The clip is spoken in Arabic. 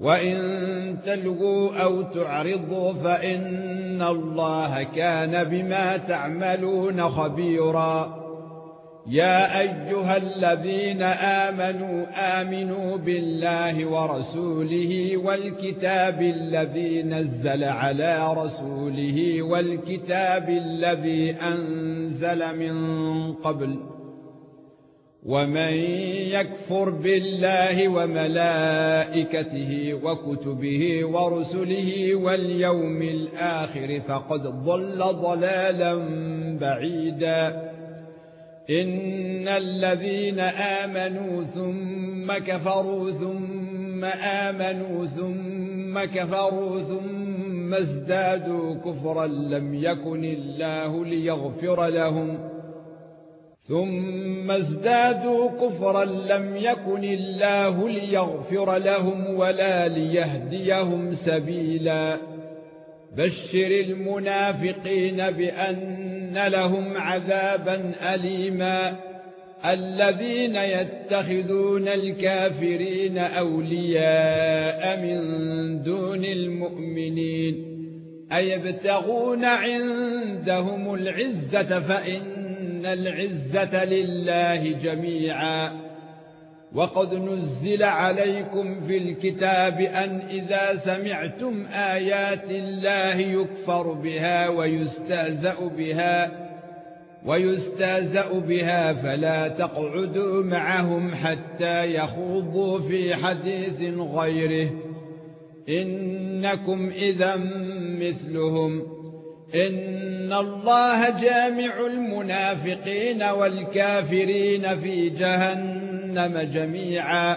وان تلغوا أو تعرضوا فان الله كان بما تعملون خبيرا. يا ايها الذين امنوا امنوا بالله ورسوله والكتاب الذي نزل على رسوله والكتاب الذي انزل من قبل ومن يكفر بالله وملائكته وكتبه ورسله واليوم الآخر فقد ضل ضلالا بعيدا. إن الذين آمنوا ثم كفروا ثم آمنوا ثم كفروا ثم ازدادوا كفرا لم يكن الله ليغفر لهم ثم ازدادوا كفرا لم يكن الله ليغفر لهم ولا ليهديهم سبيلا. بشر المنافقين بأن لهم عذابا اليما. الذين يتخذون الكافرين أولياء من دون المؤمنين. أيبتغون عندهم العزة فإن العزة لله جميعا وقد نزل عليكم في الكتاب أن إذا سمعتم آيات الله يكفر بها ويستهزأ بها ويستهزأ بها فلا تقعدوا معهم حتى يخوضوا في حديث غيره إنكم إذا مثلهم ان الله جامع المنافقين والكافرين في جهنم جميعا